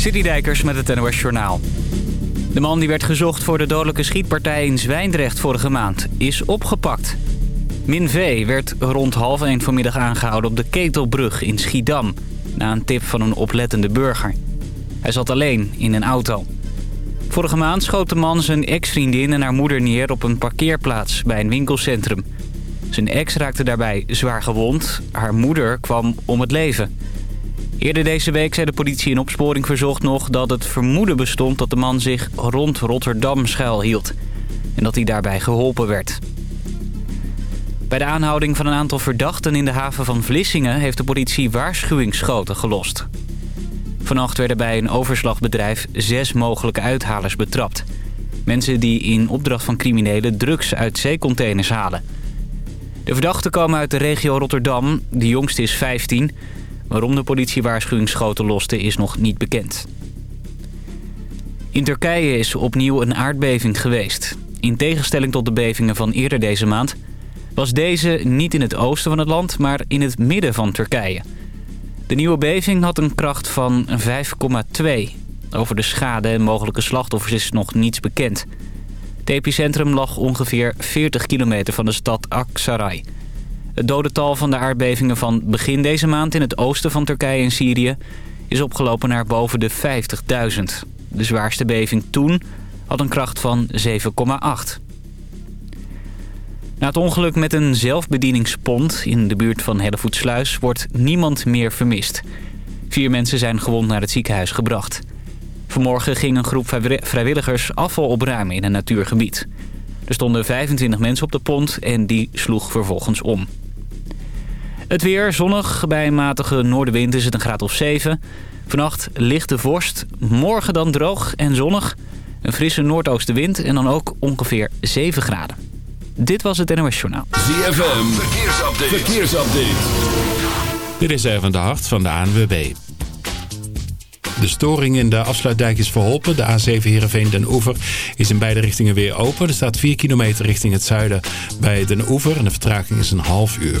Citydijkers met het NOS Journaal. De man die werd gezocht voor de dodelijke schietpartij in Zwijndrecht vorige maand is opgepakt. Min V werd rond half één vanmiddag aangehouden op de Ketelbrug in Schiedam... na een tip van een oplettende burger. Hij zat alleen in een auto. Vorige maand schoot de man zijn ex-vriendin en haar moeder neer op een parkeerplaats bij een winkelcentrum. Zijn ex raakte daarbij zwaar gewond. Haar moeder kwam om het leven. Eerder deze week zei de politie in opsporing verzocht nog dat het vermoeden bestond dat de man zich rond Rotterdam schuilhield. En dat hij daarbij geholpen werd. Bij de aanhouding van een aantal verdachten in de haven van Vlissingen heeft de politie waarschuwingsschoten gelost. Vannacht werden bij een overslagbedrijf zes mogelijke uithalers betrapt. Mensen die in opdracht van criminelen drugs uit zeecontainers halen. De verdachten komen uit de regio Rotterdam. De jongste is 15. Waarom de politie waarschuwingsschoten loste is nog niet bekend. In Turkije is opnieuw een aardbeving geweest. In tegenstelling tot de bevingen van eerder deze maand... was deze niet in het oosten van het land, maar in het midden van Turkije. De nieuwe beving had een kracht van 5,2. Over de schade en mogelijke slachtoffers is nog niets bekend. Het epicentrum lag ongeveer 40 kilometer van de stad Aksaray. Het dodental van de aardbevingen van begin deze maand in het oosten van Turkije en Syrië... is opgelopen naar boven de 50.000. De zwaarste beving toen had een kracht van 7,8. Na het ongeluk met een zelfbedieningspont in de buurt van Hellevoetsluis wordt niemand meer vermist. Vier mensen zijn gewond naar het ziekenhuis gebracht. Vanmorgen ging een groep vrijwilligers afval opruimen in een natuurgebied. Er stonden 25 mensen op de pont en die sloeg vervolgens om. Het weer zonnig. Bij een matige noordenwind is het een graad of 7. Vannacht lichte vorst. Morgen dan droog en zonnig. Een frisse noordoostenwind en dan ook ongeveer 7 graden. Dit was het NOS Journaal. ZFM, verkeersupdate. verkeersupdate. Dit is even de hart van de ANWB. De storing in de afsluitdijk is verholpen. De A7 Heerenveen Den Oever is in beide richtingen weer open. Er staat 4 kilometer richting het zuiden bij Den Oever. En de vertraging is een half uur.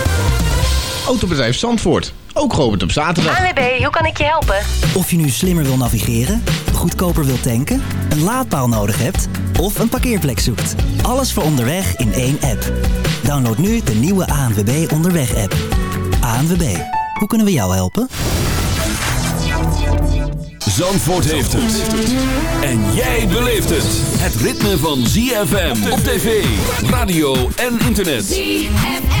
Autobedrijf Zandvoort, ook geopend op zaterdag. ANWB, hoe kan ik je helpen? Of je nu slimmer wil navigeren, goedkoper wil tanken, een laadpaal nodig hebt of een parkeerplek zoekt. Alles voor onderweg in één app. Download nu de nieuwe ANWB Onderweg-app. ANWB, hoe kunnen we jou helpen? Zandvoort heeft het. En jij beleeft het. Het ritme van ZFM op tv, radio en internet. ZFM.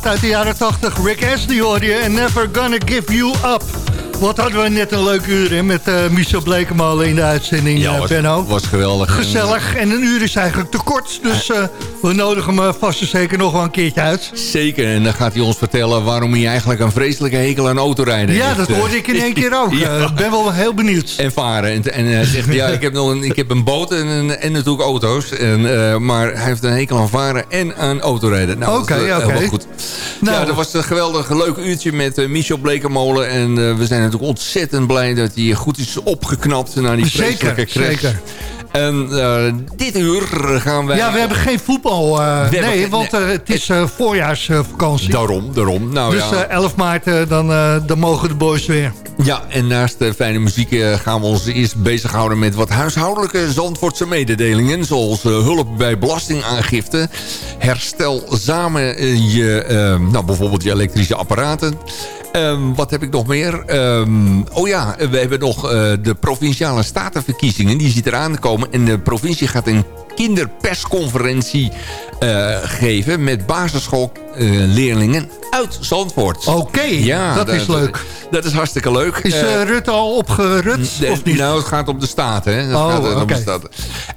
Plaat uit de jaren 80. Rick Astley hoor je en Never Gonna Give You Up. Wat hadden we net een leuk uur hè, met uh, Michel Blekemolen in de uitzending, ja, was, Benno. was geweldig. Gezellig. En een uur is eigenlijk te kort. Dus uh, we nodigen hem vast en zeker nog wel een keertje uit. Zeker. En dan gaat hij ons vertellen waarom hij eigenlijk een vreselijke hekel aan autorijden Ja, dat hoorde ik in één keer ook. Ik ja. ben wel heel benieuwd. En varen. En, en hij zegt, ja, ik heb, nog een, ik heb een boot en, en natuurlijk auto's. En, uh, maar hij heeft een hekel aan varen en aan autorijden. Nou, oké, okay, oké. Okay. goed. Nou, ja, dat was een geweldig leuk uurtje met Michel Blekemolen. En we zijn natuurlijk ontzettend blij dat hij goed is opgeknapt naar die vreselijke crash. Zeker. En uh, dit uur gaan wij... Ja, we hebben geen voetbal. Uh, nee, want uh, het is voorjaarsvakantie. Daarom, daarom. Nou, dus ja. 11 maart, dan, dan mogen de boys weer. Ja, en naast de fijne muziek gaan we ons eerst bezighouden met wat huishoudelijke Zandvoortse mededelingen. Zoals hulp bij belastingaangifte. Herstel samen je, nou, bijvoorbeeld je elektrische apparaten. Um, wat heb ik nog meer? Um, oh ja, we hebben nog uh, de provinciale statenverkiezingen. Die zit eraan te komen. En de provincie gaat een kinderpersconferentie uh, geven... met basisschoolleerlingen uit Zandvoort. Oké, okay, ja, dat, dat is leuk. Dat, dat is hartstikke leuk. Is uh, Rutte al opgerut? of niet? Nou, het gaat om de Staten. Hè? Dat oh, gaat, okay. staten.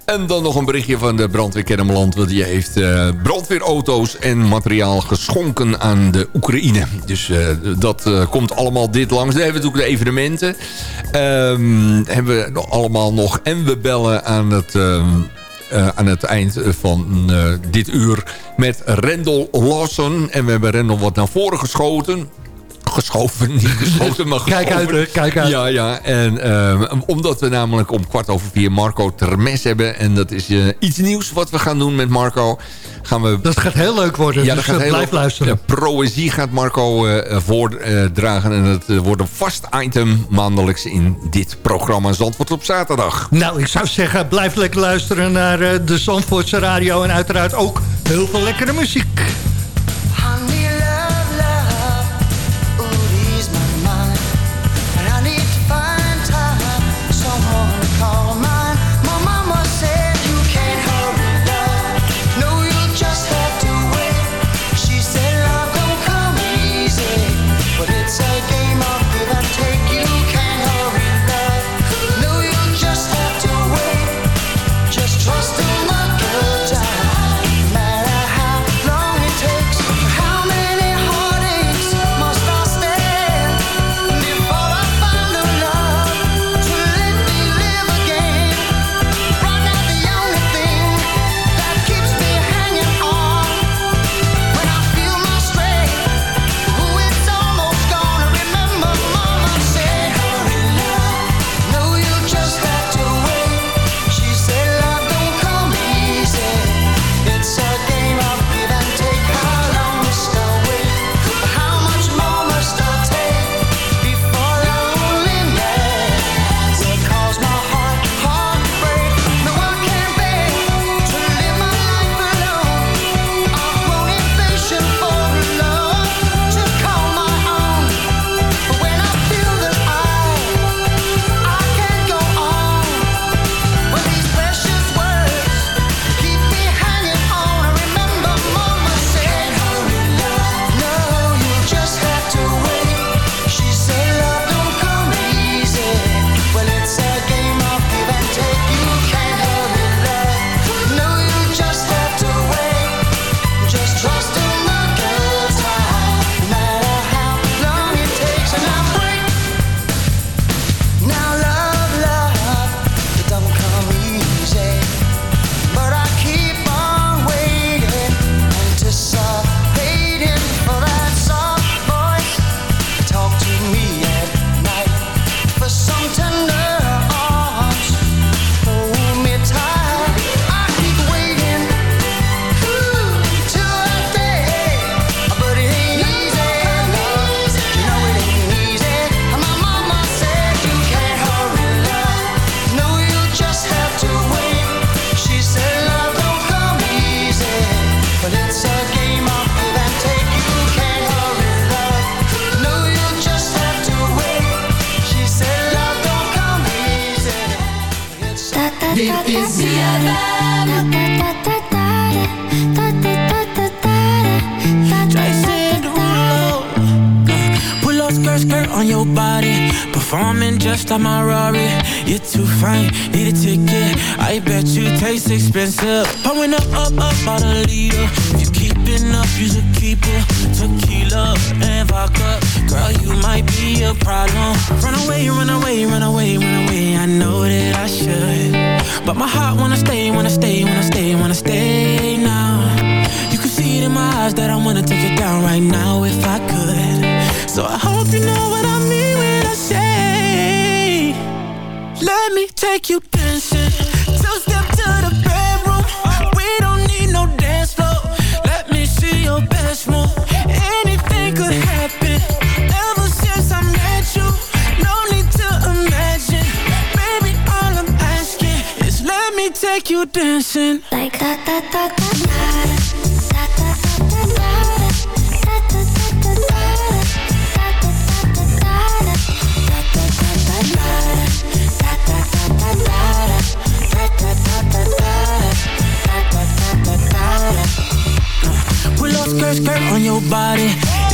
En dan nog een berichtje van de brandweer Kennemerland. Want die heeft uh, brandweerauto's en materiaal geschonken aan de Oekraïne. Dus uh, dat komt allemaal dit langs. Dan hebben we natuurlijk de evenementen. Um, hebben we allemaal nog. En we bellen aan het... Um, uh, aan het eind van uh, dit uur met Rendel Lawson. En we hebben Rendel wat naar voren geschoten geschoven, niet geschoten, maar geschoven. Kijk uit, kijk uit. Ja, ja. En uh, omdat we namelijk om kwart over vier Marco Termes hebben. En dat is uh, iets nieuws wat we gaan doen met Marco. Gaan we... Dat gaat heel leuk worden, ja, dus dat gaat blijf luisteren. De proëzie gaat Marco uh, voordragen. En het wordt een vast item maandelijks in dit programma Zandvoort op zaterdag. Nou, ik zou zeggen, blijf lekker luisteren naar de Zandvoortse radio. En uiteraard ook heel veel lekkere muziek. Dancing. Like da da da da da da da da da skirt, skirt on your body.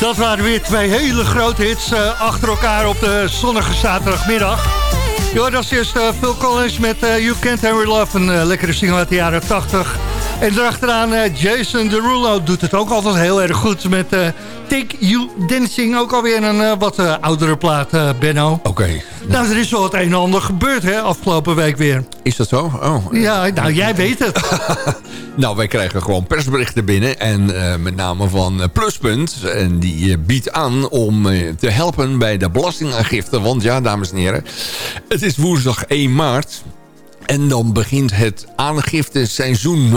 Dat waren weer twee hele grote hits uh, achter elkaar op de zonnige zaterdagmiddag. Ja, dat is eerst uh, Phil Collins met uh, You Can't Have Love, een uh, lekkere single uit de jaren 80. En daarachteraan Jason Derulo doet het ook altijd heel erg goed met Take You Dancing. Ook alweer een wat oudere plaat, Benno. Oké. Nou, er is wel het een en ander gebeurd, hè, afgelopen week weer. Is dat zo? Oh. Ja, nou, jij weet het. nou, wij krijgen gewoon persberichten binnen. En uh, met name van uh, Pluspunt. En die uh, biedt aan om te helpen bij de belastingaangifte. Want ja, dames en heren. Het is woensdag 1 maart. En dan begint het aangifteseizoen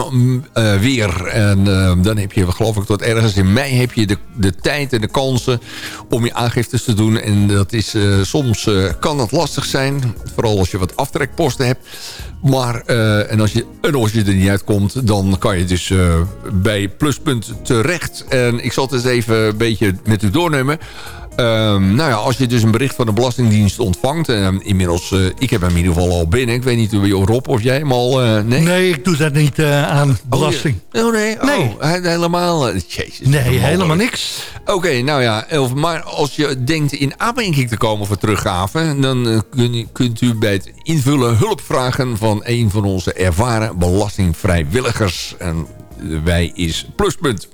uh, weer. En uh, dan heb je, geloof ik, tot ergens in mei heb je de, de tijd en de kansen om je aangiftes te doen. En dat is uh, soms kan dat lastig zijn. Vooral als je wat aftrekposten hebt. Maar, en, als je, en als je er niet uitkomt, dan kan je dus bij Pluspunt terecht. En ik zal het eens even een beetje met u doornemen. Um, nou ja, als je dus een bericht van de Belastingdienst ontvangt... Uh, inmiddels, uh, ik heb hem in ieder geval al binnen. Ik weet niet, Rob, of jij hem al... Uh, nee? nee, ik doe dat niet aan belasting. Oh, oh nee? nee. Oh, helemaal... Jezus, nee, helemaal niks. Oké, okay, nou ja, maar als je denkt in aanmerking te komen voor teruggave... dan kun, kunt u bij het invullen hulp vragen van een van onze ervaren belastingvrijwilligers. En wij is Pluspunt.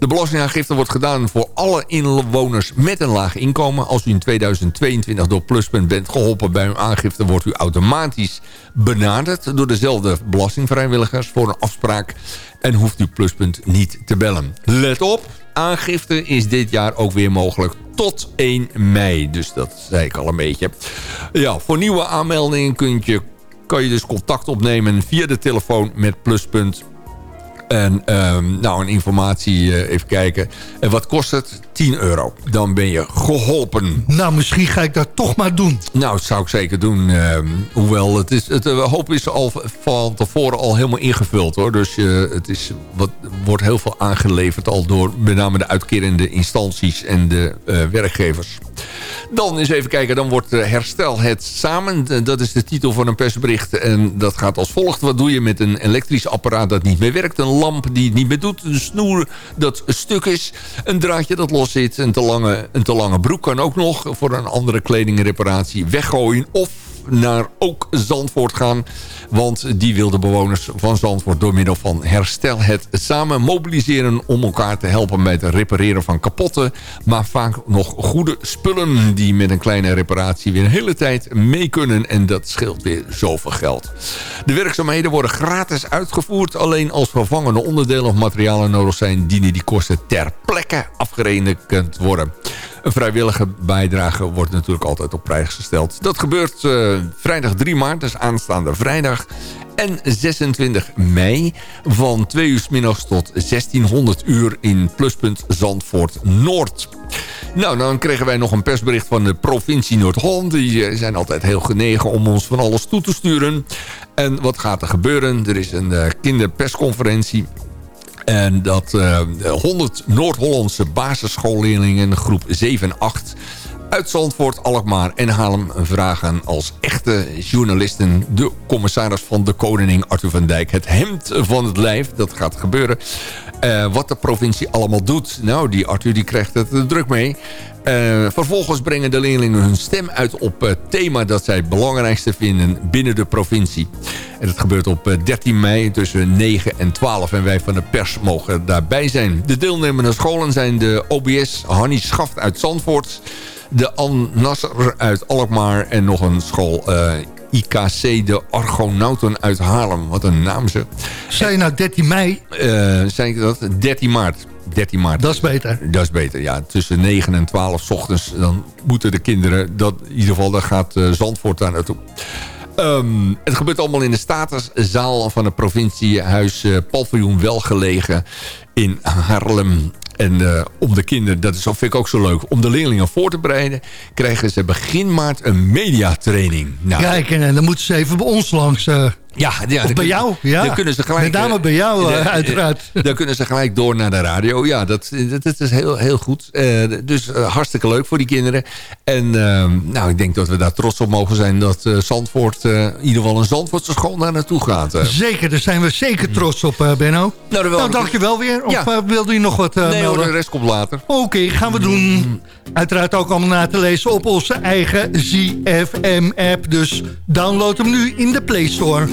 De belastingaangifte wordt gedaan voor alle inwoners met een laag inkomen. Als u in 2022 door Pluspunt bent geholpen bij uw aangifte... wordt u automatisch benaderd door dezelfde belastingvrijwilligers... voor een afspraak en hoeft u Pluspunt niet te bellen. Let op, aangifte is dit jaar ook weer mogelijk tot 1 mei. Dus dat zei ik al een beetje. Ja, voor nieuwe aanmeldingen kunt je, kan je dus contact opnemen via de telefoon met Pluspunt... En um, nou, een informatie, uh, even kijken. En wat kost het? 10 euro. Dan ben je geholpen. Nou, misschien ga ik dat toch maar doen. Nou, dat zou ik zeker doen. Uh, hoewel, het is, het, de hoop is al van tevoren al helemaal ingevuld. hoor. Dus uh, het is, wat, wordt heel veel aangeleverd al door met name de uitkerende instanties en de werkgevers. Dan eens even kijken, dan wordt eh, Herstel het samen. Eh, Dat is de titel van een persbericht. En dat gaat als volgt. Wat doe je met een elektrisch apparaat dat niet meer werkt? Een lamp die het niet meer doet? Een snoer dat stuk is? Een draadje dat los zit? Een te lange, een te lange broek kan ook nog voor een andere kledingreparatie weggooien. Of naar ook Zandvoort gaan. Want die wil de bewoners van Zandvoort door middel van Herstel het samen mobiliseren... om elkaar te helpen met het repareren van kapotte... maar vaak nog goede spullen die met een kleine reparatie weer een hele tijd mee kunnen. En dat scheelt weer zoveel geld. De werkzaamheden worden gratis uitgevoerd. Alleen als vervangende onderdelen of materialen nodig zijn... dienen die kosten ter plekke afgerekend worden. Een vrijwillige bijdrage wordt natuurlijk altijd op prijs gesteld. Dat gebeurt uh, vrijdag 3 maart, dus aanstaande vrijdag. En 26 mei van 2 uur middags tot 1600 uur in pluspunt Zandvoort Noord. Nou, dan kregen wij nog een persbericht van de provincie Noord-Holland. Die zijn altijd heel genegen om ons van alles toe te sturen. En wat gaat er gebeuren? Er is een uh, kinderpersconferentie en dat uh, 100 Noord-Hollandse basisschoolleerlingen, groep 7 en 8... uit Zandvoort, Alkmaar en Haarlem vragen als echte journalisten... de commissaris van de Koning, Arthur van Dijk, het hemd van het lijf. Dat gaat gebeuren. Uh, wat de provincie allemaal doet. Nou, die Arthur die krijgt het druk mee. Uh, vervolgens brengen de leerlingen hun stem uit op het thema dat zij het belangrijkste vinden binnen de provincie. En dat gebeurt op 13 mei tussen 9 en 12 en wij van de pers mogen daarbij zijn. De deelnemende scholen zijn de OBS Hanni Schaft uit Zandvoort, de An Nasser uit Alkmaar en nog een school... Uh, IKC de Argonauten uit Haarlem. Wat een naam ze. Zei je nou 13 mei? Uh, zei ik dat? 13 maart. 13 maart. Dat is beter. Dat is beter, ja. Tussen 9 en 12 s ochtends. Dan moeten de kinderen... Dat, in ieder geval, daar gaat uh, Zandvoort daar naartoe. Um, het gebeurt allemaal in de statuszaal van het provinciehuis uh, Paviljoen Welgelegen in Haarlem. En uh, om de kinderen, dat is, vind ik ook zo leuk... om de leerlingen voor te bereiden... krijgen ze begin maart een mediatraining. Nou, Kijk, en dan moeten ze even bij ons langs... Uh, ja, ja, bij jou, ja. Dan kunnen ze gelijk, Met name bij jou, uh, uiteraard. Dan kunnen ze gelijk door naar de radio. Ja, dat, dat, dat is heel, heel goed. Uh, dus uh, hartstikke leuk voor die kinderen. En nou, ik denk dat we daar trots op mogen zijn... dat Zandvoort, in ieder geval een Zandvoortse school daar naartoe gaat. Zeker, daar zijn we zeker trots op, Benno. Nou, nou dank je wel weer. Of ja. wilde je nog wat Nee hoor, de rest komt later. Oké, okay, gaan we doen. Uiteraard ook allemaal na te lezen op onze eigen ZFM-app. Dus download hem nu in de Play Store.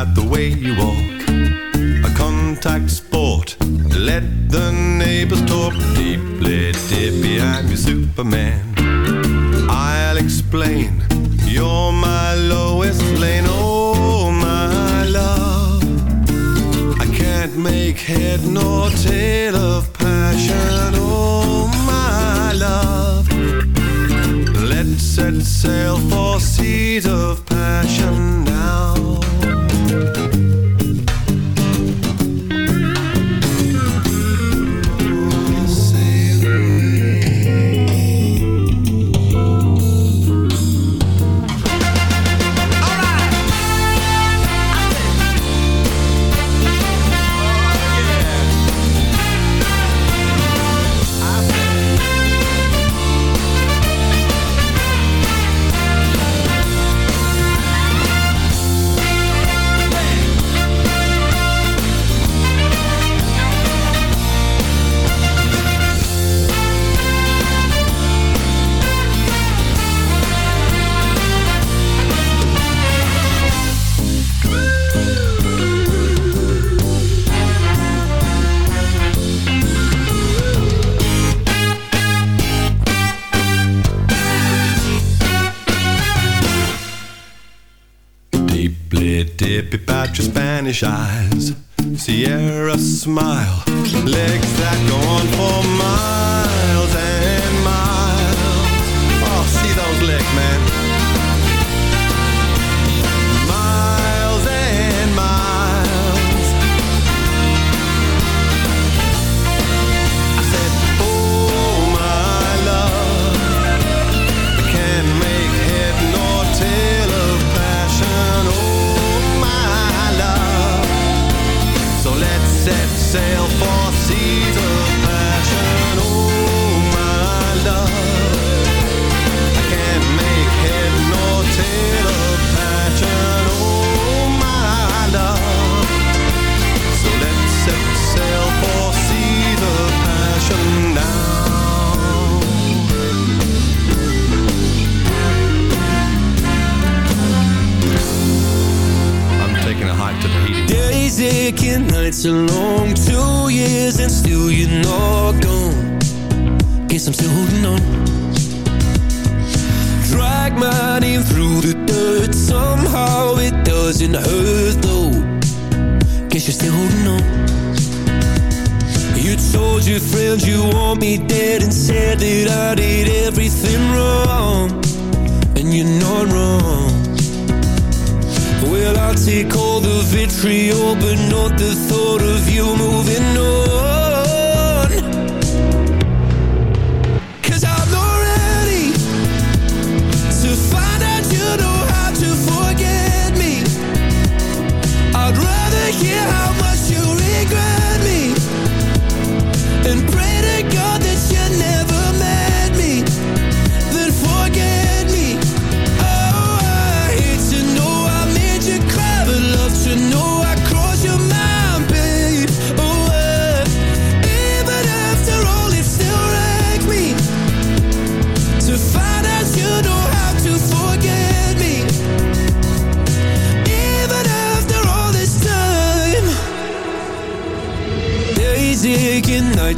about the way you walk. A contact sport. Let the neighbors talk. Deeply dippy, I'm your Superman.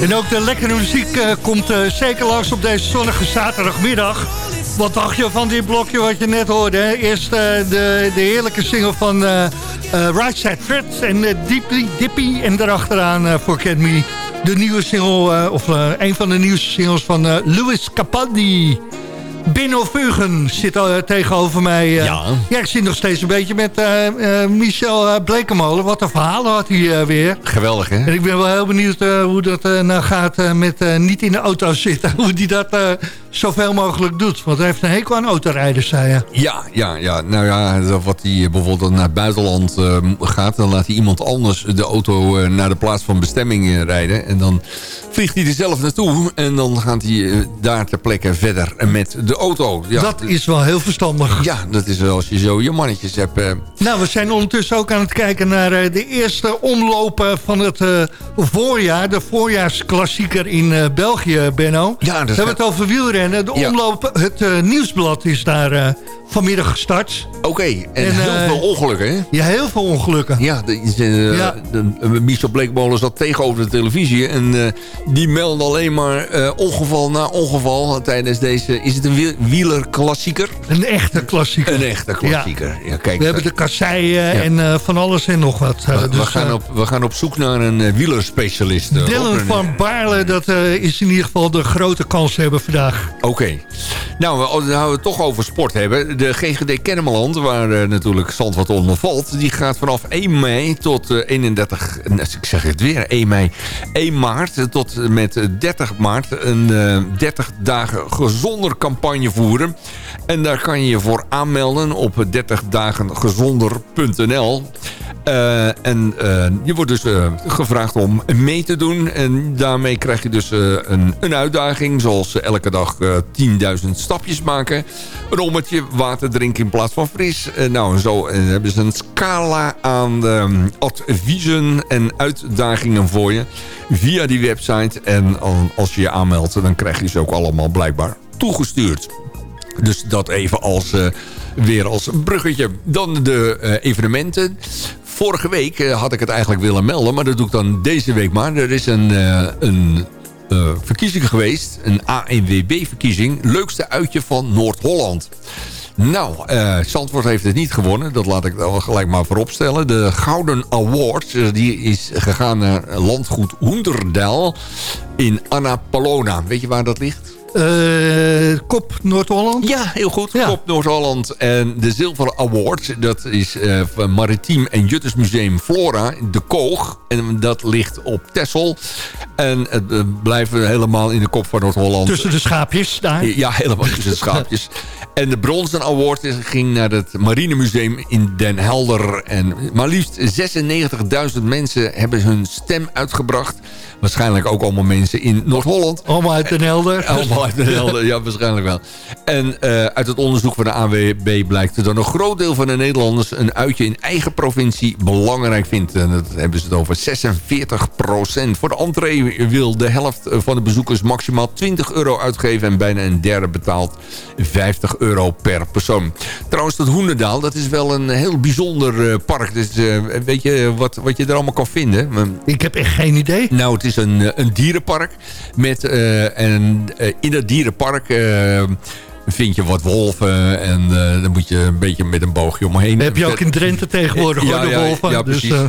En ook de lekkere muziek eh, komt eh, zeker langs op deze zonnige zaterdagmiddag. Wat dacht je van dit blokje wat je net hoorde? Eerst eh, de, de heerlijke single van Right Side Fred en Deeply Dippy. En daarachteraan Forget Me. De nieuwe single, of een van de nieuwste singles van Louis Capaldi. Benno Veugen zit al eh, tegenover mij. eh. Ja. ja, ik zit nog steeds een beetje met eh, Michel Blekemolen. Wat een verhalen had hij weer. Geweldig, hè? En ik ben wel heel benieuwd hoe dat nou gaat met niet in de auto zitten. Hoe die dat zoveel mogelijk doet. Want hij heeft een hekel aan autorijders, zei je. Ja, ja, ja. Nou ja, wat hij bijvoorbeeld naar het buitenland eh, gaat... dan laat hij iemand anders de auto eh, naar de plaats van bestemming eh, rijden. En dan vliegt hij er zelf naartoe. En dan gaat hij eh, daar ter plekke verder met de auto. Ja, dat is wel heel verstandig. Ja, dat is wel als je zo je mannetjes hebt. Nou, we zijn ondertussen ook aan het kijken naar de eerste omlopen van het voorjaar. De voorjaarsklassieker in België, Benno. Ja, dat we hebben het over wielrennen. De Ja. omloop, het eh, nieuwsblad is daar eh, vanmiddag gestart. Oké, en, En, heel eh, veel ongelukken, hè? Ja, heel veel ongelukken. Ja, de, de, Ja. de- de- Michel Bleekmolen zat tegenover de televisie. En eh, die meldde alleen maar eh, ongeval na ongeval tijdens deze... Is het een wiel- wielerklassieker? Een echte klassieker. Een echte klassieker. Ja, kijk, We hebben de kasseien en eh, van alles en nog wat. Eh, we, we dus, gaan eh, op, we gaan op zoek naar een eh, wielerspecialist. eh, Dylan van Baarle, dat eh, is in ieder geval de grote kans hebben vandaag. Oké. Nou, we- als we nou het toch over sport hebben. De GGD Kennemerland, waar eh, natuurlijk Zandvoort onder valt... die gaat vanaf 1 mei tot eh, 31... eh, Ik zeg het weer, 1 mei. 1 maart eh, tot en met eh, 30 maart... een eh, 30 dagen gezonder campagne voeren. En daar kan je je voor aanmelden op 30dagengezonder.nl. Eh, en eh, je wordt dus eh, gevraagd om mee te doen. En daarmee krijg je dus een, een uitdaging. Zoals elke dag eh 10.000 stapjes maken. Een ommetje water drinken in plaats van fris. Nou, en zo hebben ze een scala aan adviezen en uitdagingen voor je. Via die website. En al- als je je aanmeldt, dan krijg je ze ook allemaal blijkbaar toegestuurd. Dus dat even als, weer als bruggetje. Dan de eh, evenementen. Vorige week eh, had ik het eigenlijk willen melden, maar dat doe ik dan deze week maar. Er is een, eh, een verkiezing geweest, een ANWB-verkiezing. Leukste uitje van Noord-Holland. Nou, eh Zandvoort heeft het niet gewonnen. Dat laat ik dan gelijk maar vooropstellen. De Gouden Award die is gegaan naar landgoed Hoenderdaal in Annapolona. Weet je waar dat ligt? Eh, Kop Noord-Holland? Ja, heel goed. Kop Noord-Holland. En de Zilveren Award, dat is eh, van Maritiem en Juttersmuseum Flora, de Koog. En dat ligt op Texel. En het eh, blijven helemaal in de kop van Noord-Holland. Tussen de schaapjes daar? Ja, helemaal tussen de schaapjes. En de Bronzen Award ging naar het Marinemuseum in Den Helder. En maar liefst 96.000 mensen hebben hun stem uitgebracht. Waarschijnlijk ook allemaal mensen in Noord-Holland. Allemaal uit Den Helder. Allemaal uit Den Helder, ja, waarschijnlijk wel. En eh, uit het onderzoek van de AWB blijkt dat een groot deel van de Nederlanders... een uitje in eigen provincie belangrijk vindt. En dat hebben ze het over 46 procent. Voor de entree wil de helft van de bezoekers maximaal 20 euro uitgeven... en bijna een derde betaalt 50 euro per persoon. Trouwens, dat Hoenderdaal, dat is wel een heel bijzonder eh, park. Dus eh, weet je wat, wat je er allemaal kan vinden? Ik heb echt geen idee. Nou, het is een, eh, een dierenpark. Met, eh, en eh, in dat dierenpark eh, vind je wat wolven. En eh, dan moet je een beetje met een boogje omheen. Heb je ook in Drenthe tegenwoordig, hoor, de wolven. Ja, Dus, precies. eh,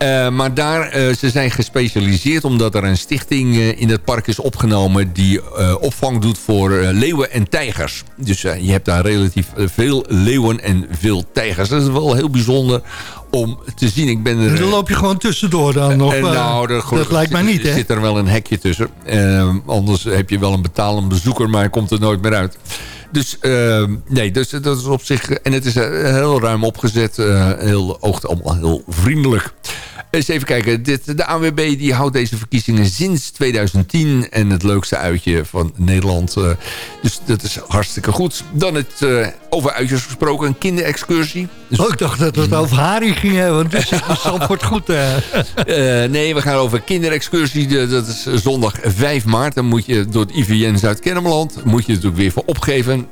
Eh, maar daar, ze zijn gespecialiseerd omdat er een stichting in het park is opgenomen... die opvang doet voor leeuwen en tijgers. Dus je hebt daar relatief veel leeuwen en veel tijgers. Dat is wel heel bijzonder om te zien. Ik ben er, dan loop je gewoon tussendoor dan nog. eh, eh, nou, er- dat lijkt mij niet, hè? zit er wel een hekje tussen. Eh, anders heb je wel een betalend bezoeker, maar komt er nooit meer uit. Dus nee, dus dat is op zich... En het is heel ruim opgezet. heel, oogt allemaal heel vriendelijk. Eens even kijken. Dit, de ANWB die houdt deze verkiezingen sinds 2010. En het leukste uitje van Nederland. dus dat is hartstikke goed. Dan het over uitjes gesproken. Een kinderexcursie. Dus Oh, ik dacht dat we het over Harry ging hebben. Dus de Zandvoort goed. eh. Eh, nee, we gaan over kinderexcursie. De- Dat is zondag 5 maart. Dan moet je door het IVN Zuid-Kennemerland. Moet je natuurlijk weer voor opgeven.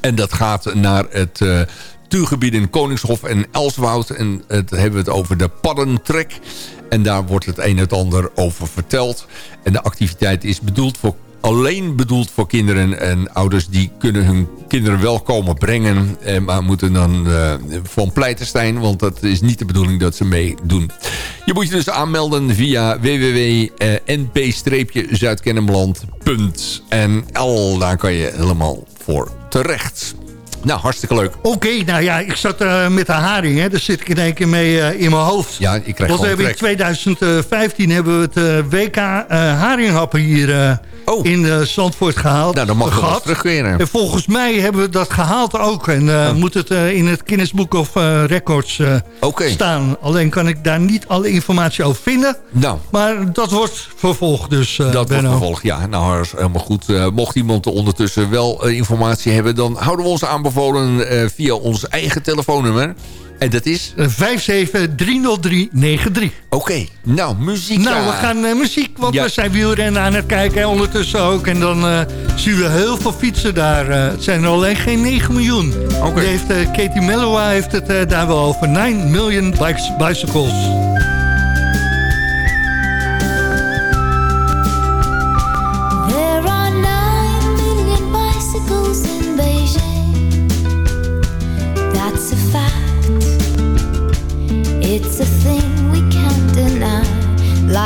En dat gaat naar het uh, tuurgebied in Koningshof en Elswoud. En het hebben we het over de paddentrek. En daar wordt het een en het ander over verteld. En de activiteit is bedoeld voor alleen bedoeld voor kinderen en ouders die kunnen hun kinderen wel komen brengen. eh, Maar moeten dan uh, van pleiten want dat is niet de bedoeling dat ze meedoen. Je moet je dus aanmelden via www.np-zuidkennemerland.nl. Daar kan je helemaal voor terecht. Nou, hartstikke leuk. Oké, nou ja, ik zat eh, met de haring, hè. daar zit ik in één keer mee eh, in mijn hoofd. Ja, ik krijg Want we hebben in trek. 2015 hebben we het eh, WK haringhappen hier Oh. in Zandvoort gehaald. Nou, dan mag gehad. terugkeren. En volgens mij hebben we dat gehaald ook. En eh, moet het in het Guinness Book of Records staan. Alleen kan ik daar niet alle informatie over vinden. Nou, Maar dat wordt vervolgd dus, dat Benno. wordt vervolgd. Ja, nou, helemaal goed. Mocht iemand ondertussen wel informatie hebben... dan houden we ons aanbevolen eh, via ons eigen telefoonnummer. En dat is... Eh, 5730393. Oké, nou, muziek. Nou, we gaan eh, muziek, want Ja. we zijn wielrennen aan het kijken en ondertussen ook. En dan eh, zien we heel veel fietsen daar. Eh, het zijn er alleen geen 9 miljoen. Oké. Heeft, eh, Katie Mellowa heeft het eh, daar wel over. 9 million bikes, bicycles.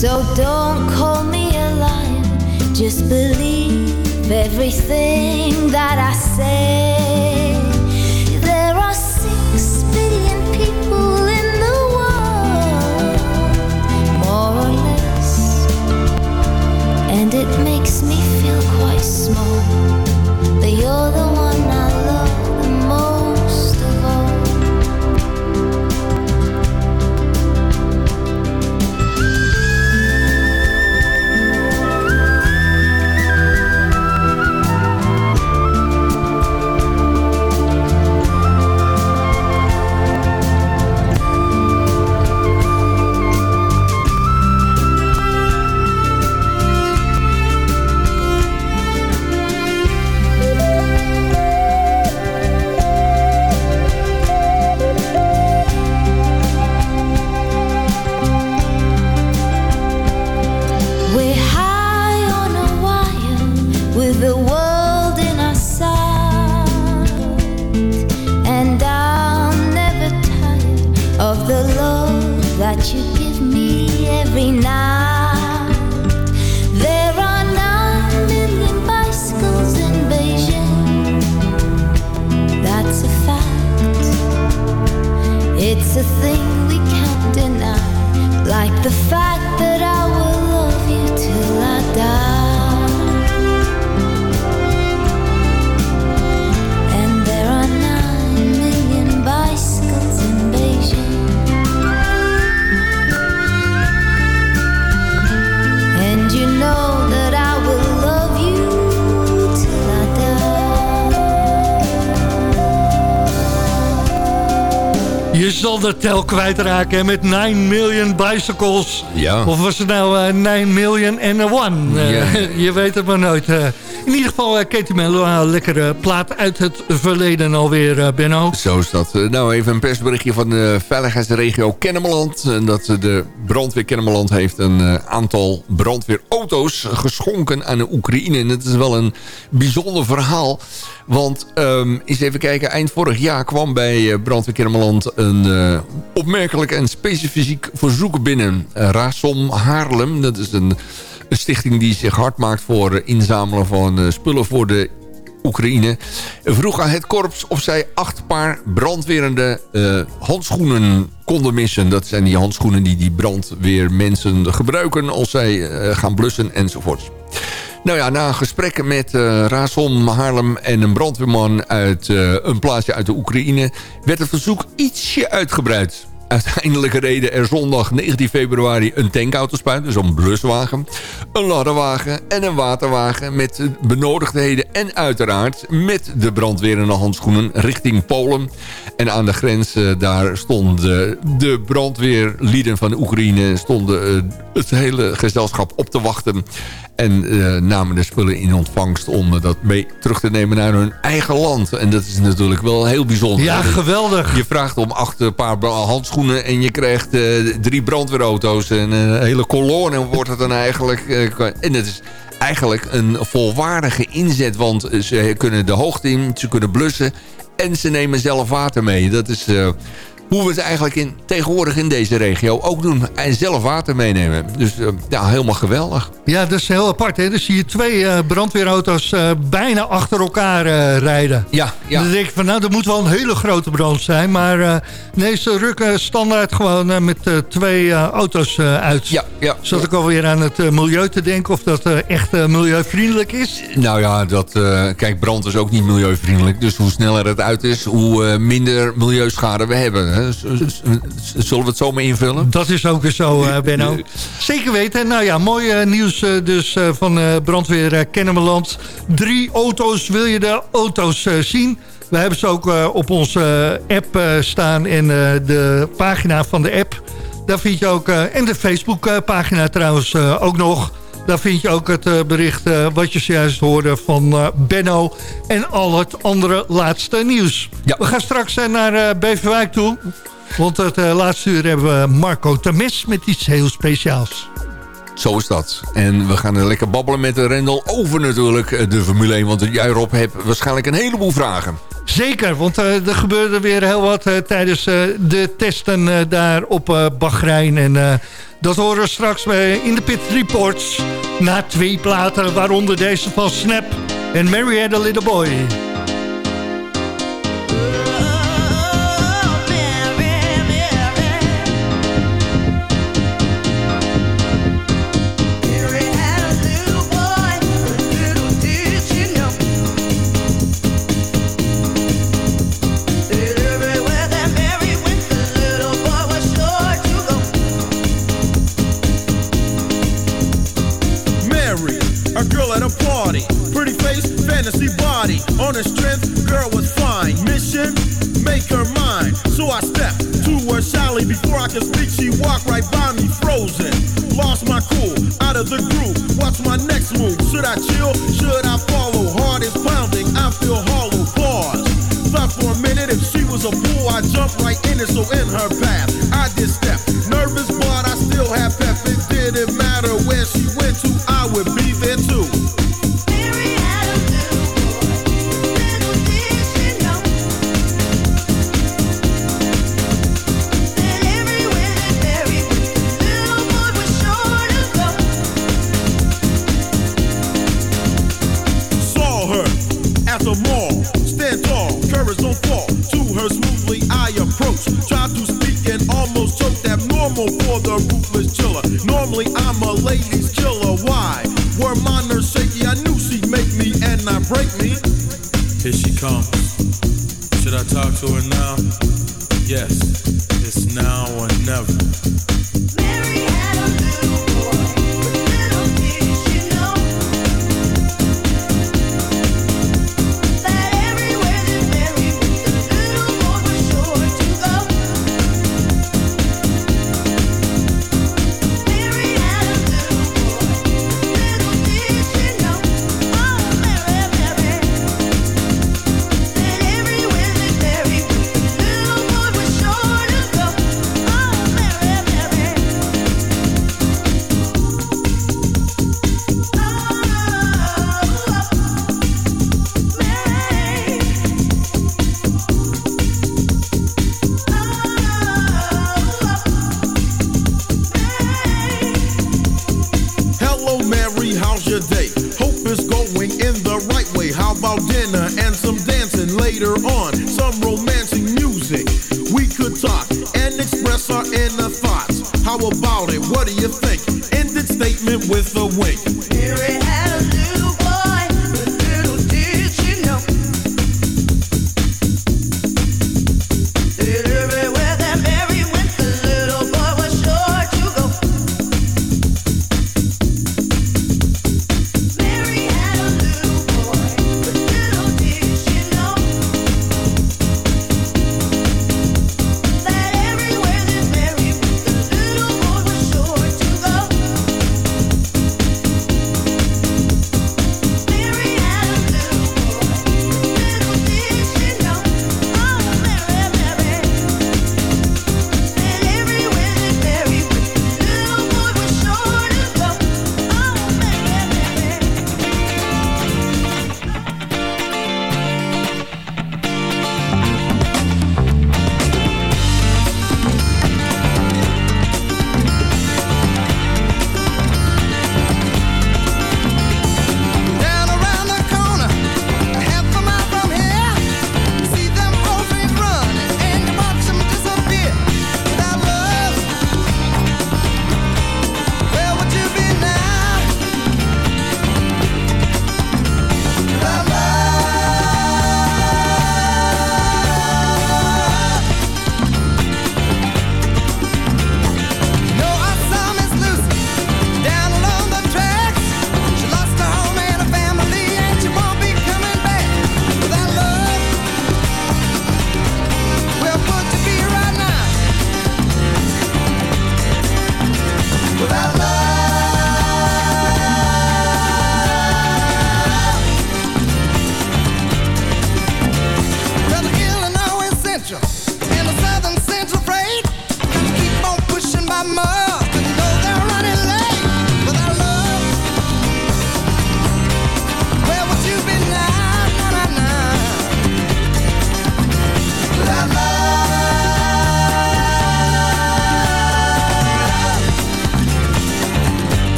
So don't call me a liar, just believe everything that I say. De tel kwijtraken met 9 million bicycles. Ja. Of was het nou eh 9 million and a one? Eh, Ja. je weet het maar nooit. Eh. in ieder geval, eh, Katie Mello, een lekkere plaat uit het verleden alweer, eh, Benno. Zo is dat. Eh, Nou, even een persberichtje van de veiligheidsregio Kennemerland. En Dat eh, de brandweer Kennemerland heeft een eh, aantal brandweerauto's geschonken aan de Oekraïne. En dat is wel een bijzonder verhaal. Want, ehm eens even kijken, eind vorig jaar kwam bij eh, brandweer Kennemerland... een eh, opmerkelijk en specifiek verzoek binnen. Eh, Rasom Haarlem, dat is een, een stichting die zich hard maakt voor eh, inzamelen van eh, spullen voor de Oekraïne... vroeg aan het korps of zij acht paar brandwerende eh, handschoenen konden missen. Dat zijn die handschoenen die die brandweermensen gebruiken... als zij gaan blussen enzovoorts. Nou ja, na een gesprek met eh Rason Haarlem en een brandweerman uit een plaatsje uit de Oekraïne... werd het verzoek ietsje uitgebreid. Uiteindelijk reden er zondag 19 februari een tankauto dus een bluswagen, een ladderwagen en een waterwagen met benodigdheden en uiteraard met de brandweer en de handschoenen richting Polen. En aan de grens uh, daar stonden de brandweerlieden van Oekraïne stonden uh, het hele gezelschap op te wachten. En uh, namen de spullen in ontvangst om dat mee terug te nemen naar hun eigen land. En dat is natuurlijk wel heel bijzonder. Ja, geweldig. Je vraagt om acht paar handschoenen en je krijgt uh, drie brandweerauto's. En een hele kolonne wordt het dan eigenlijk. Uh, en het is eigenlijk een volwaardige inzet. Want ze kunnen de hoogte in, ze kunnen blussen. En ze nemen zelf water mee. Dat is hoe we het eigenlijk in, tegenwoordig in deze regio ook doen. En zelf water meenemen. Dus uh, ja, helemaal geweldig. Ja, dat is heel apart. Hè? Dan zie je twee uh, brandweerauto's uh, bijna achter elkaar rijden. Ja, ja. Dan denk ik van, nou, dat moet wel een hele grote brand zijn. Maar nee, ze rukken standaard gewoon met twee auto's uit. Ja, ja. Zat ik alweer aan het milieu te denken of dat echt milieuvriendelijk is? Nou ja, dat, kijk, brand is ook niet milieuvriendelijk. Dus hoe sneller het uit is, hoe minder milieuschade we hebben. Zullen we het zo maar invullen? Dat is ook weer zo, uh, Benno. Zeker weten. Nou ja, mooi uh, nieuws uh, dus van brandweer Kennemerland. Drie auto's, wil je de auto's zien? We hebben ze ook op onze app staan en de pagina van de app. Daar vind je ook, en de Facebook pagina trouwens ook nog... Daar vind je ook het bericht wat je zojuist hoorde van Benno... en al het andere laatste nieuws. Ja. We gaan straks naar Beverwijk toe. Want het laatste uur hebben we Marco Tames met iets heel speciaals. Zo is dat. En we gaan er lekker babbelen met de Rendel over natuurlijk de Formule 1. Want jij Rob hebt waarschijnlijk een heleboel vragen. Zeker, want uh, er gebeurde weer heel wat tijdens de testen daar op Bahrein. En dat horen we straks in de Pit Reports. Na twee platen, waaronder deze van Snap en Mary Had a Little Boy. Body. On her strength, girl was fine. Mission, make her mine. So I stepped to her shyly. Before I could speak, she walked right by me, frozen. Lost my cool, out of the groove. What's my next move? Should I chill? Should I follow? Heart is pounding, I feel hollow. Pause. Thought for a minute if she was a fool, I jumped right in it. So in her path, I did step. touring How about it? What do you think? Ended statement with a wink.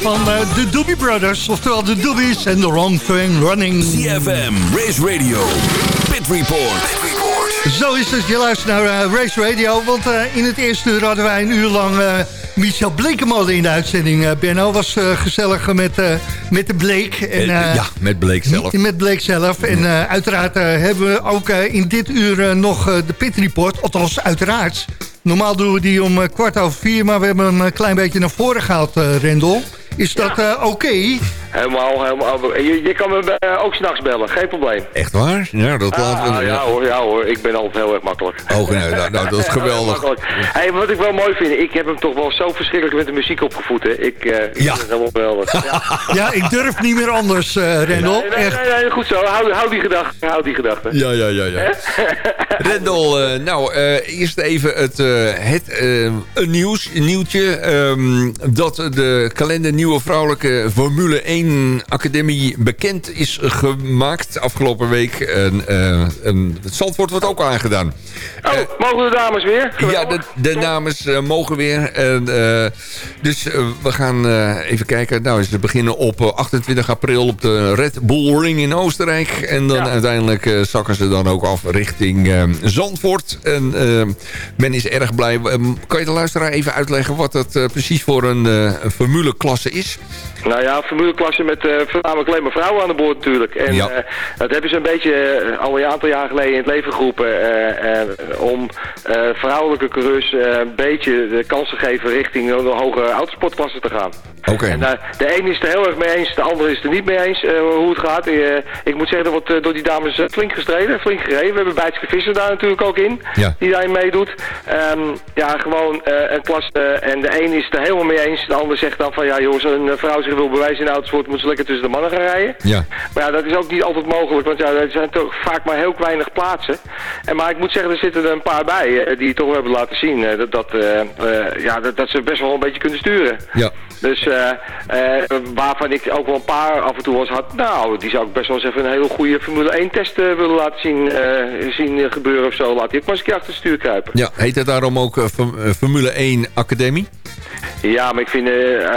Van eh, de Doobie Brothers. Oftewel de Doobies en de Wrong Train Running. CFM, Race Radio, Pit Report. Zo is het, je luistert naar eh, Race Radio. Want eh, in het eerste uur hadden wij een uur lang eh, Michel Blekemolen in de uitzending. Benno was gezellig met, eh, met de Bleek. En, eh, ja, met Bleek zelf. Met Bleek zelf. En eh, uiteraard hebben we ook in dit uur nog de Pit Report. Althans, uiteraard. Normaal doen we die om kwart over vier, maar we hebben hem een klein beetje naar voren gehaald, eh, Rendel. Is dat eh, oké? Helemaal, helemaal. Je, je kan me eh, ook s'nachts bellen, geen probleem. Echt waar? Ja, dat laten Ah, we... ja hoor, ja hoor, ik ben altijd heel erg makkelijk. Oh, nee, nou, nou, dat is geweldig. Hey, wat ik wel mooi vind, ik heb hem toch wel zo verschrikkelijk met de muziek opgevoed. Hè. Ik, eh ik Ja. vind het helemaal geweldig. Ja. Ja, ik durf niet meer anders, eh Rendel. Nee, nee, Echt. nee, nee, goed zo. Hou, hou die gedachte. Hou die gedachte. Ja, ja, ja, ja. Rendel, nou, eerst even het, het een nieuws, nieuwtje. ehm, dat de kalender Nieuwe Vrouwelijke Formule 1 Academie bekend is gemaakt afgelopen week. En, eh, en het Zandvoort wordt ook aangedaan. Oh, mogen de dames weer? Ja, de, de dames eh, mogen weer. En, eh, dus eh, we gaan eh, even kijken. Nou, ze beginnen op eh, 28 april op de Red Bull Ring in Oostenrijk. En dan uiteindelijk eh, zakken ze dan ook af richting eh, Zandvoort. En eh, men is erg blij. Ehm, kan je de luisteraar even uitleggen wat dat eh, precies voor een, eh, een formuleklasse is? Nou ja, formuleklasse met eh voornamelijk alleen maar vrouwen aan de boord natuurlijk. En Ja. eh, dat hebben ze een beetje eh, al een aantal jaar geleden in het leven geroepen. om eh, vrouwelijke coureurs een beetje de kans te geven richting de hogere autosportklasse te gaan. Oké. En eh, de een is het er heel erg mee eens, de ander is het er niet mee eens hoe het gaat. Ik moet zeggen, er wordt door die dames flink gestreden, flink gereden. We hebben Bijtske Visser daar natuurlijk ook in, Ja. die daarin meedoet. Ehm, ja, gewoon een klas en de een is het er helemaal mee eens. De ander zegt dan van, ja jongens, een vrouw zich wil bewijzen in de autosport, moet ze lekker tussen de mannen gaan rijden. Ja. Maar ja, dat is ook niet altijd mogelijk, want ja, er zijn toch vaak maar heel weinig plaatsen. En, maar ik moet zeggen, er zitten er een paar bij eh, die toch wel hebben laten zien eh, dat, dat, eh, ja, dat, dat ze best wel een beetje kunnen sturen. Ja. Dus eh, eh, waarvan ik ook wel een paar af en toe was had, nou, die zou ik best wel eens even een hele goede Formule 1 test eh, willen laten zien, zien gebeuren of zo. Laat die ook maar eens een keer achter het stuur kruipen. Ja, heet het daarom ook Form- Formule 1 Academie? Ja, maar ik vind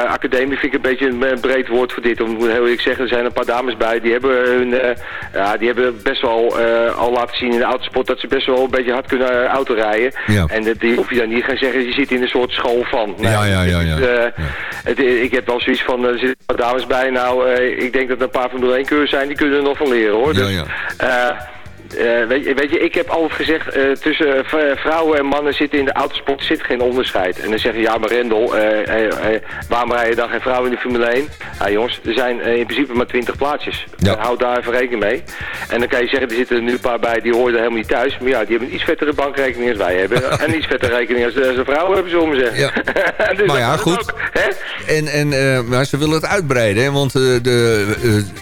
academie vind ik een beetje een breed woord voor dit. Om ik moet heel eerlijk zeggen, er zijn een paar dames bij die hebben, hun, ja, die hebben best wel al laten zien in de autosport dat ze best wel een beetje hard kunnen autorijden. Ja. En die hoef je dan niet gaan zeggen, je zit in een soort school van. Ja, ja, ja, ja. het, het, eh, ik heb wel zoiets van, er zitten een paar dames bij. Nou, eh, ik denk dat er een paar van de 1 cursus zijn, die kunnen er nog van leren hoor. Ja, Dus, ja. eh, eh, weet, je, weet je, ik heb altijd gezegd, eh, tussen eh, vrouwen en mannen zitten in de autosport zit geen onderscheid. En dan zeggen ja, maar Rendel, eh, eh, waarom rijden dan geen vrouwen in de Formule 1? Ja jongens, er zijn in principe maar 20 plaatsjes. Ja. Houd daar even rekening mee. En dan kan je zeggen, er zitten er nu een paar bij die horen er helemaal niet thuis. Maar ja, die hebben een iets vettere bankrekening als wij hebben. en een iets vettere rekening als de, als de vrouwen hebben, zullen we zeggen. Dus Maar ja, goed. ook? En, en maar ze willen het uitbreiden, hè? want de,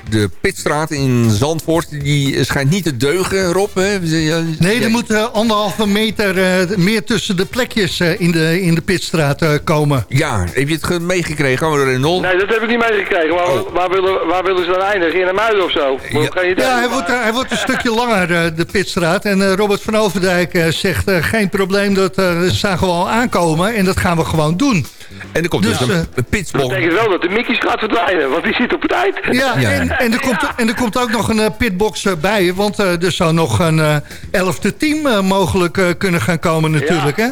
de pitstraat in Zandvoort die schijnt niet te deugen, Rob. Hè? Ze- ja, Nee, ja, er moet eh, anderhalve meter eh, meer tussen de plekjes eh, in, de, in de pitstraat eh, komen. Ja, heb je het ge- meegekregen, oh, Renol? Nee, dat heb ik niet meegekregen. Maar Oh. waar, willen, waar willen ze dan eindigen? In een muiden of zo? Hoe ga je dat- Ja, hij wordt, eh, hij wordt een stukje langer, eh, de pitstraat. En eh, Robert van Overdijk eh, zegt, eh, geen probleem, dat eh, zagen we al aankomen. En dat gaan we gewoon doen. En er komt dus, Dus, een, eh, een Dat betekent wel dat de Mickey's gaat verdwijnen, want die zit op het eind. Ja, Ja. En, en, er komt, en er komt ook nog een eh, pitbox eh, bij. Want er zou nog een eh, elfde team mogelijk eh, kunnen gaan komen natuurlijk. Hè?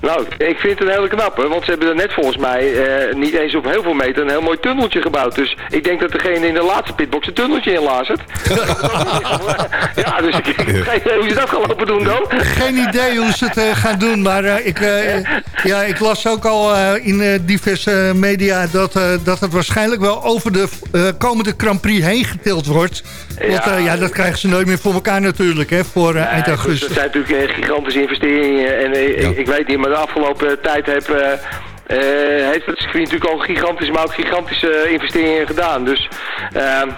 Nou, ik vind het een hele knappe, want ze hebben er net volgens mij eh, niet eens op heel veel meter een heel mooi tunneltje gebouwd. Dus ik denk dat degene in de laatste pitbox een tunneltje in lazert. ja, dus ik, ik weet niet hoe ze dat gaan lopen doen dan. Geen idee hoe ze het eh, gaan doen. Maar eh, ik, ja, ik las ook al in diverse media... Dat, dat het waarschijnlijk wel over de komende Grand Prix heen getild wordt. Want Ja. ja, dat krijgen ze nooit meer voor elkaar natuurlijk. Hè, voor eind dus augustus. Dat zijn natuurlijk gigantische investeringen. En ik, ik weet niet, maar de afgelopen tijd heb, eh, eh, heeft het circuit natuurlijk al gigantische, maar ook gigantische investeringen gedaan. Dus, ehm,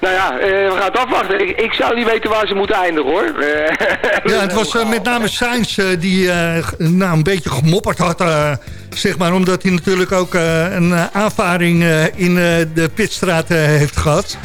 nou ja, eh, we gaan het afwachten. Ik, ik zou niet weten waar ze moeten eindigen hoor. Eh, Ja, het was eh, met name Sainz eh, die eh, nou, een beetje gemopperd had. eh, zeg maar, omdat hij natuurlijk ook eh, een eh, aanvaring eh, in eh, de pitstraat eh, heeft gehad.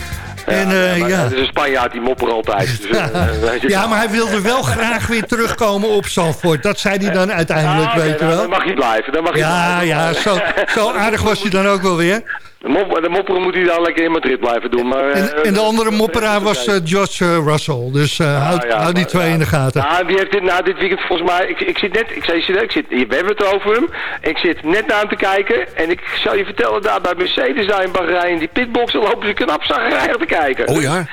En, eh, ja. Het is een Spanjaard die moppert altijd. Dus, eh, ja, maar hij wilde wel graag weer terugkomen op Zandvoort. Dat zei hij dan uiteindelijk, Ah, weet je nou, wel. Dan mag hij blijven. Dan mag hij Ja, blijven. ja, zo, zo aardig was hij dan ook wel weer. De, mop, de mopperen moet hij dan lekker in Madrid blijven doen. Maar, En, eh, en de andere mopperaar was eh, George eh, Russell. Dus eh, houd, Ah, ja, houd die maar- twee in de gaten. Ja, die heeft dit, nou, dit weekend volgens mij... Ik, ik zit net... Ik, zei, je, ik zit, we hebben het over hem. Ik zit net naar hem te kijken. En ik zal je vertellen, daar bij Mercedes daar in Bahrein... in die pitboxen lopen ze knap zagrijnig te kijken. Oh ja?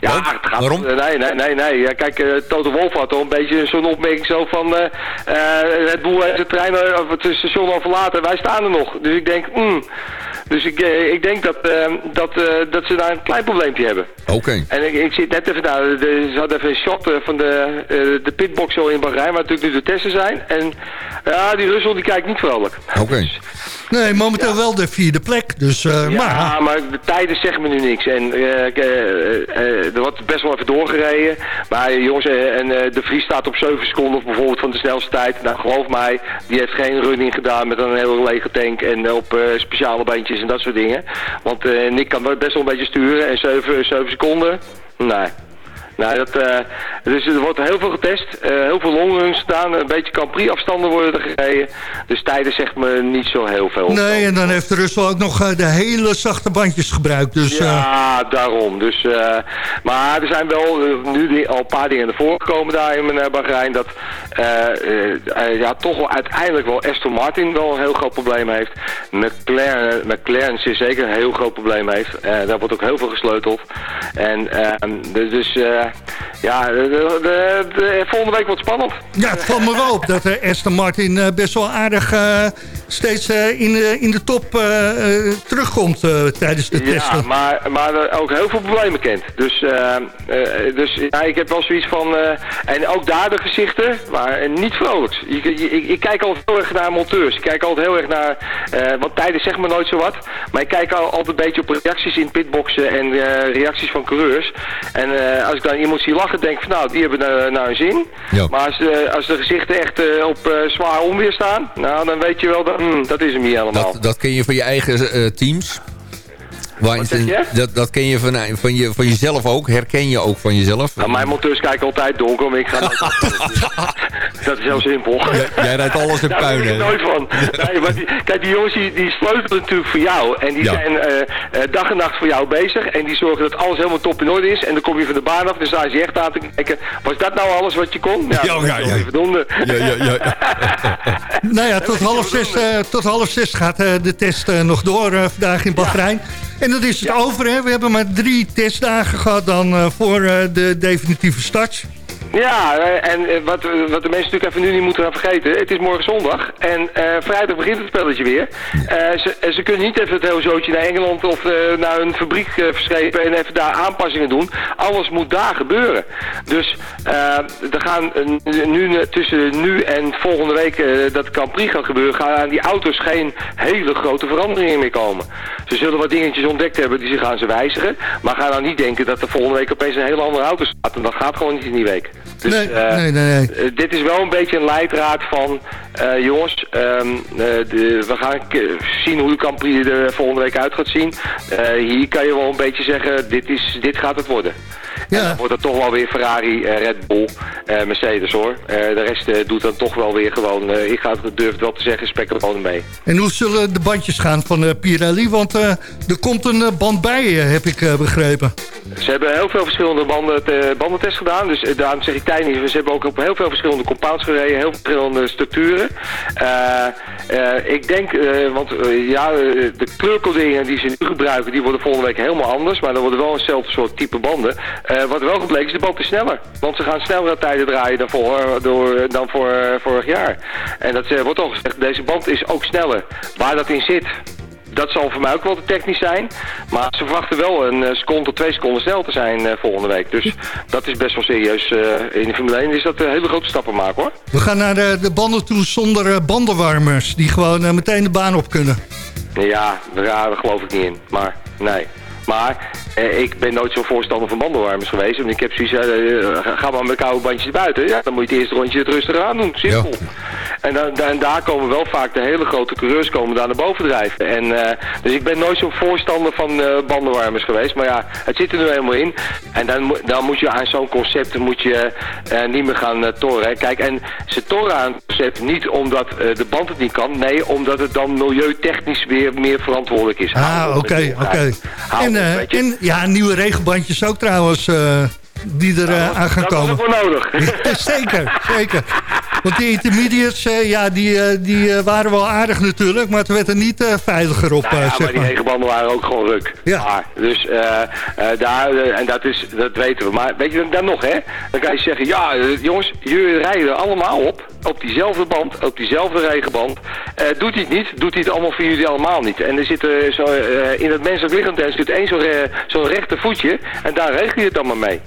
ja, Wat? het gaat... Waarom? Nee, nee, nee. nee. Ja, kijk, eh, Toto Wolff had al een beetje zo'n opmerking zo van... eh eh, het boel heeft de trein, of het station al verlaten. Wij staan er nog. Dus ik denk... mm. Dus ik, eh, ik denk dat, eh, dat, eh, dat ze daar een klein probleempje hebben. Oké. En ik, ik zit net even, nou, ze hadden even een shot van de, de pitbox zo in Bahrein, waar natuurlijk nu de testen zijn. En ja, die Russell die kijkt niet vrolijk. Oké. Nee, momenteel wel de vierde plek. Dus, eh, Ja, maar maar de tijden zeggen me nu niks. En eh, eh, er wordt best wel even doorgereden. Maar jongens, en de Vries staat op 7 seconden bijvoorbeeld van de snelste tijd. Nou, geloof mij, die heeft geen running gedaan met een hele lege tank en op speciale bandjes en dat soort dingen. Want Nick kan best wel een beetje sturen en 7, 7 seconden, nee. Nou, dat, eh, dus er wordt heel veel getest, eh, heel veel longruns gedaan, een beetje Capri afstanden worden er gereden. Dus tijden zegt me niet zo heel veel. nee, en dan heeft de Russell ook nog eh, de hele zachte bandjes gebruikt. Dus Ja, daarom. Dus, maar er zijn wel nu al een paar dingen naar voren gekomen daar in uh, Bahrein. Dat ja, toch wel uiteindelijk wel Aston Martin wel een heel groot probleem heeft. McLaren, McLaren zeker een heel groot probleem heeft. Daar wordt ook heel veel gesleuteld. En eh, dus, ja, de, de, de- de- volgende week wordt spannend. ja, het me wel op dat eh, Aston Martin eh, best wel aardig eh, steeds eh, in, de, in de top eh, eh, terugkomt eh, tijdens de Ja, testen. maar, maar er ook heel veel problemen kent. Dus, eh, eh, dus ja, ik heb wel zoiets van... eh, en ook daar de gezichten, maar niet vrolijks. Je, je- ik, ik kijk altijd heel erg naar monteurs. Ik kijk altijd heel erg naar... eh want tijden zeg me nooit zo wat. Maar ik kijk al, altijd een beetje op reacties in pitboxen en eh, reacties van coureurs. En eh, als ik dan iemand zie lachen, denk ik van nou, die hebben nou, nou een zin. Ja. Maar als, de als de gezichten echt eh, op eh, zwaar onweer staan, nou dan weet je wel, dat, hmm, dat is hem niet helemaal. Dat, dat ken je van je eigen eh, teams. Waar Wat zeg je? Dat, dat ken je van, van, je van jezelf ook. Herken je ook van jezelf. Nou, mijn monteurs kijken altijd donker, maar ik ga Dat is heel simpel. Jij rijdt alles in Daar puin, weet ik hè? nooit van. Nee, maar die, kijk, die jongens die, die sleutelen natuurlijk voor jou. En die Ja. zijn eh, eh, dag en nacht voor jou bezig. En die zorgen dat alles helemaal top in orde is. En dan kom je van de baan af en dan staan ze je echt aan te kijken. Was dat nou alles wat je kon? Ja, Ja, ja, ja. Verdomme. Ja, ja, ja. Nou ja, tot half zes, eh, tot half zes gaat eh, de test nog door vandaag in Bahrein. En dat is het over. Hè. We hebben maar drie testdagen gehad dan eh, voor eh, de definitieve start. Ja, eh, en eh, wat, eh, wat de mensen natuurlijk even nu niet moeten gaan vergeten. Het is morgen zondag en vrijdag begint het spelletje weer. Ze, ze kunnen niet even het hele zootje naar Engeland of naar een fabriek verschepen en even daar aanpassingen doen. Alles moet daar gebeuren. Dus er gaan nu, tussen nu en volgende week dat de Grand Prix gaat gebeuren, gaan aan die auto's geen hele grote veranderingen meer komen. Ze zullen wat dingetjes ontdekt hebben die ze gaan ze wijzigen. Maar ga dan niet denken dat er volgende week opeens een hele andere auto staat. En dat gaat gewoon niet in die week. Dus, Nee, eh, nee, nee, nee. eh, dit is wel een beetje een leidraad van, eh, jongens, ehm, eh, de, we gaan zien hoe de Prix er volgende week uit gaat zien. Hier kan je wel een beetje zeggen, dit, is, dit gaat het worden. En dan wordt het toch wel weer Ferrari, Red Bull, Mercedes hoor. De rest doet dan toch wel weer gewoon, ik ga het durf het wel te zeggen, spek er gewoon mee. En hoe zullen de bandjes gaan van Pirelli? Want er komt een band bij, heb ik begrepen. Ze hebben heel veel verschillende banden, te- bandentests gedaan. Dus daarom zeg ik technisch. Ze hebben ook op heel veel verschillende compounds gereden. Heel verschillende structuren. Eh, eh, ik denk, eh, want ja, de kleurcoderingen die ze nu gebruiken, die worden volgende week helemaal anders. Maar dan worden wel eenzelfde soort type banden. Wat wel gebleken is, de band is sneller. Want ze gaan snellere tijden draaien dan, voor, door, dan voor vorig jaar. En dat wordt al gezegd, deze band is ook sneller. Waar dat in zit, dat zal voor mij ook wel te technisch zijn. Maar ze verwachten wel een eh, seconde tot twee seconden snel te zijn eh, volgende week. Dus dat is best wel serieus. eh, in de Formule 1 is dat eh, hele grote stappen maken hoor. We gaan naar de, de banden toe zonder bandenwarmers... die gewoon meteen de baan op kunnen. Ja, ja, daar geloof ik niet in. Maar nee. Maar eh, ik ben nooit zo'n voorstander van bandenwarmers geweest. Want ik heb zoiets, eh, eh, ga maar met koude bandjes buiten. Ja, dan moet je het eerste rondje het rustig aan doen. Simpel. En, dan, dan- daar komen wel vaak de hele grote coureurs komen daar naar boven drijven. En, eh, dus ik ben nooit zo'n voorstander van eh, bandenwarmers geweest. Maar ja, het zit er nu helemaal in. En dan, moet- dan moet je aan zo'n concept moet je, eh, niet meer gaan toren. hè. Kijk, en ze toren aan het concept niet omdat eh, de band het niet kan. Nee, omdat het dan milieutechnisch weer meer verantwoordelijk is. Ah, oké, oké. En, eh, en ja, nieuwe regenbandjes ook trouwens... die er eh, aan gaan dat komen. ook wel nodig. zeker, zeker. Want die intermediates, eh, ja, die, eh, die waren wel aardig natuurlijk... maar het werd er niet veiliger op, Nou ja, maar die regenbanden waren ook gewoon ruk. Ja. Maar, dus daar, en dat, is, dat weten we. Maar weet je dan, nog, hè? Dan kan je zeggen, ja, jongens, jullie rijden allemaal op, op diezelfde band, op diezelfde regenband. Doet hij het niet, doet hij het allemaal voor jullie allemaal niet. En er zit zo, in het menselijk lichaam er zit één zo'n zo'n rechter voetje en daar regel je het allemaal mee.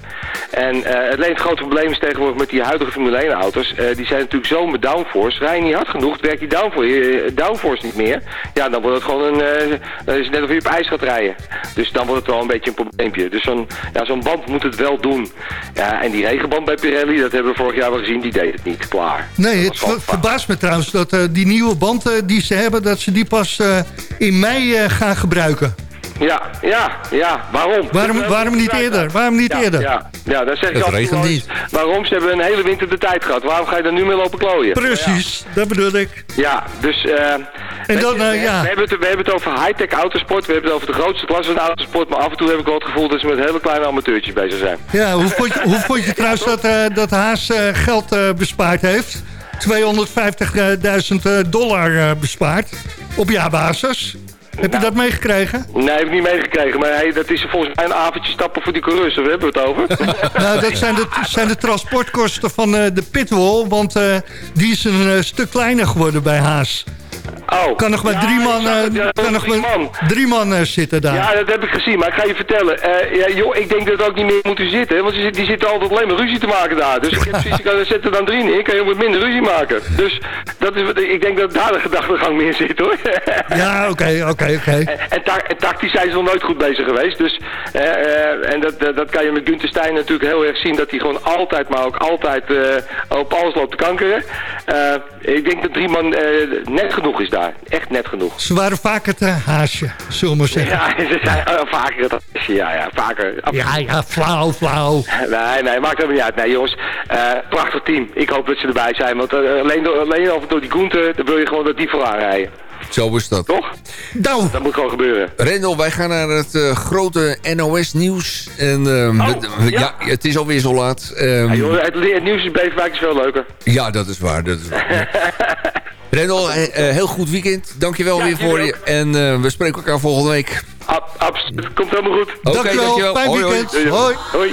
En eh, het het grote probleem is tegenwoordig met die huidige Formule 1 auto's. eh, die zijn natuurlijk zo met downforce. Rij je niet hard genoeg, werkt die downforce, eh, downforce niet meer. Ja, dan wordt het gewoon een... dan is het net of je op ijs gaat rijden. Dus dan wordt het wel een beetje een probleempje. Dus zo'n ja, zo'n band moet het wel doen. Ja, en die regenband bij Pirelli, dat hebben we vorig jaar wel gezien, die deed het niet. Klaar. Nee, het ver- verbaast me trouwens dat die nieuwe band eh, die ze hebben... dat ze die pas in mei gaan gebruiken. Ja, ja, ja. Waarom? Waarom, waarom niet eerder? Waarom niet Ja, eerder? Ja, ja daar zeg ik altijd regent niet. Waarom? Ze hebben een hele winter de tijd gehad. Waarom ga je er nu mee lopen klooien? Precies, dat bedoel ik. Ja, dus... eh weet dan, je, eh, we, ja. we, hebben het, we hebben het over high-tech autosport. We hebben het over de grootste klasse van de autosport. Maar af en toe heb ik wel het gevoel dat ze met hele kleine amateurtjes bezig zijn. Ja, hoe vond je, hoe vond je trouwens dat, eh, dat Haas eh, geld eh, bespaard heeft? 250.000 dollar eh, bespaard op jaarbasis. Heb je dat meegekregen? Nee, heb ik niet meegekregen. Maar hey, dat is volgens mij een avondje stappen voor die coureurs. Daar hebben we het over. Nou, dat zijn de, zijn de transportkosten van eh, de pitwall, want eh, die is een eh, stuk kleiner geworden bij Haas. Oh. Kan nog maar Ja, drie man, zag het, ja, kan nog drie maar man. drie man zitten daar. Ja, dat heb ik gezien, maar ik ga je vertellen. eh, ja, joh, ik denk dat we ook niet meer moeten zitten, want die, zit- die zitten altijd alleen maar ruzie te maken daar. Dus ik heb ik zet er dan drie neer, kan je ook wat minder ruzie maken. Dus dat is, ik denk dat daar de gedachtegang meer zit hoor. Ja, oké, oké, oké. En, ta- en tactisch zijn ze nog nooit goed bezig geweest. Dus, eh, eh, en dat, dat, kan je met Gunther Stein natuurlijk heel erg zien. Dat hij gewoon altijd, maar ook altijd op alles loopt te kankeren. Ik denk dat drie man net genoeg is daar. Echt net genoeg. Ze waren vaak het haasje, zullen we maar zeggen. Ja, ze zijn eh, vaker het Ja, ja, vaker. Ja, ja, flauw, flauw. Nee, nee, maakt helemaal niet uit. Nee, jongens, eh, prachtig team. Ik hoop dat ze erbij zijn. Want eh, alleen, door, alleen over door die Gunther, dan wil je gewoon dat die vooraan rijden. Zo is dat. Toch? Nou. Dat moet gewoon gebeuren. Rendel, wij gaan naar het grote NOS-nieuws. En ehm, Oh, we- ja. ja. het is alweer zo laat. Ehm, Ja, joh, het, het nieuws in Beverwijk is veel leuker. ja, dat is waar. Dat is waar. Rendel, eh, eh, heel goed weekend. Dankjewel Ja, weer voor je. En eh, we spreken elkaar volgende week. Ab- absoluut. Komt helemaal goed. Oké, Dankjewel, dankjewel. fijn Hoi, hoi. weekend. Hoi. Hoi.